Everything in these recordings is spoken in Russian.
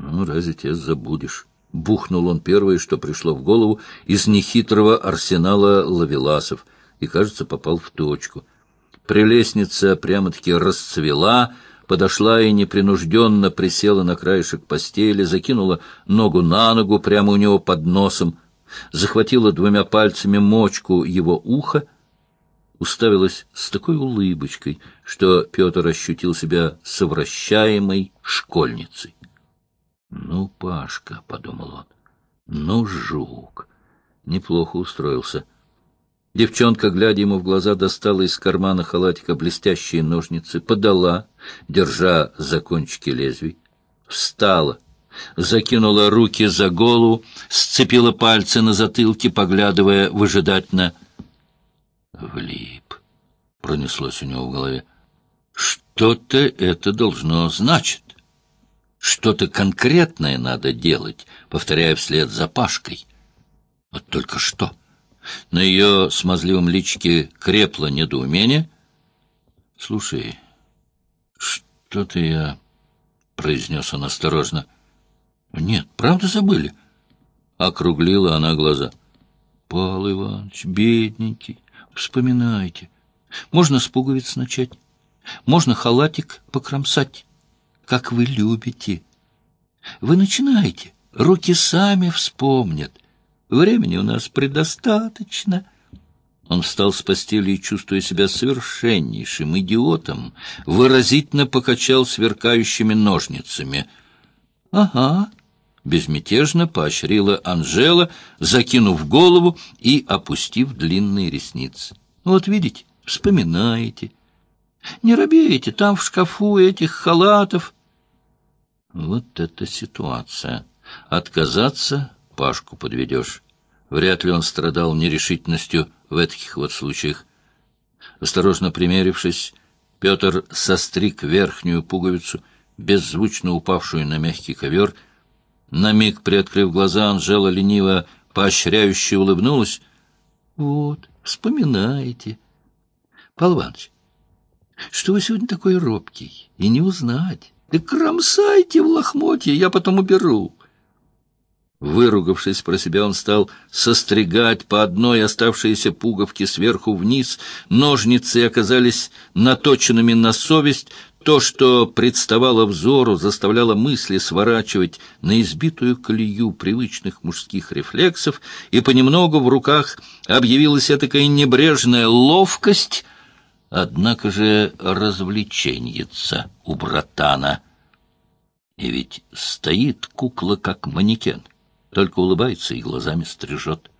Ну, разве тебя забудешь? Бухнул он первое, что пришло в голову, из нехитрого арсенала лавеласов, и, кажется, попал в точку. Прелестница прямо-таки расцвела, подошла и непринужденно присела на краешек постели, закинула ногу на ногу прямо у него под носом, захватила двумя пальцами мочку его уха, уставилась с такой улыбочкой, что Петр ощутил себя совращаемой школьницей. «Ну, Пашка», — подумал он, — «ну, жук». Неплохо устроился. Девчонка, глядя ему в глаза, достала из кармана халатика блестящие ножницы, подала, держа за кончики лезвий, встала, закинула руки за голову, сцепила пальцы на затылке, поглядывая выжидательно. «Влип», — пронеслось у него в голове. «Что-то это должно значить». Что-то конкретное надо делать, повторяя вслед за Пашкой. Вот только что. На ее смазливом личике крепло недоумение. — Слушай, что-то я... — произнес он осторожно. — Нет, правда забыли? Округлила она глаза. — Павел Иванович, бедненький, вспоминайте. Можно с пуговиц начать, можно халатик покромсать как вы любите. Вы начинаете, руки сами вспомнят. Времени у нас предостаточно. Он встал с постели и, чувствуя себя совершеннейшим идиотом, выразительно покачал сверкающими ножницами. — Ага, — безмятежно поощрила Анжела, закинув голову и опустив длинные ресницы. — Вот видите, вспоминаете. Не робейте, там в шкафу этих халатов... Вот это ситуация. Отказаться Пашку подведешь. Вряд ли он страдал нерешительностью в этих вот случаях. Осторожно примерившись, Петр состриг верхнюю пуговицу, беззвучно упавшую на мягкий ковер. На миг, приоткрыв глаза, Анжела лениво поощряюще улыбнулась. — Вот, вспоминаете. — Павел Иванович, что вы сегодня такой робкий, и не узнать. Да кромсайте в лохмотье, я потом уберу. Выругавшись про себя, он стал состригать по одной оставшейся пуговке сверху вниз. Ножницы оказались наточенными на совесть. То, что представало взору, заставляло мысли сворачивать на избитую колею привычных мужских рефлексов, и понемногу в руках объявилась такая небрежная ловкость, Однако же развлеченьица у братана. И ведь стоит кукла как манекен, только улыбается и глазами стрижет.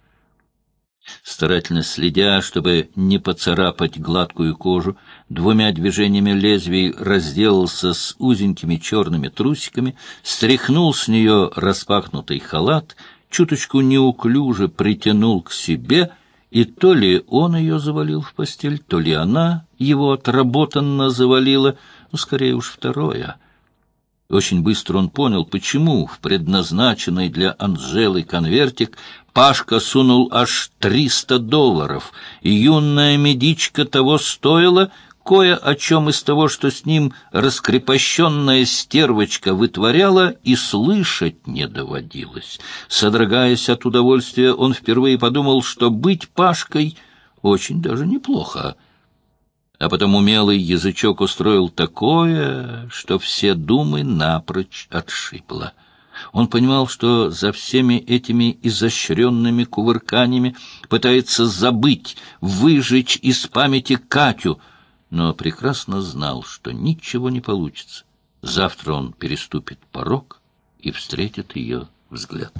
Старательно следя, чтобы не поцарапать гладкую кожу, двумя движениями лезвий разделался с узенькими черными трусиками, стряхнул с нее распахнутый халат, чуточку неуклюже притянул к себе — и то ли он ее завалил в постель, то ли она его отработанно завалила, ну, скорее уж второе. Очень быстро он понял, почему в предназначенный для Анжелы конвертик Пашка сунул аж триста долларов, и юная медичка того стоила — кое о чем из того, что с ним раскрепощенная стервочка вытворяла, и слышать не доводилось. Содрогаясь от удовольствия, он впервые подумал, что быть Пашкой очень даже неплохо. А потом умелый язычок устроил такое, что все думы напрочь отшибло. Он понимал, что за всеми этими изощренными кувырканиями пытается забыть, выжечь из памяти Катю — но прекрасно знал, что ничего не получится. Завтра он переступит порог и встретит ее взгляд.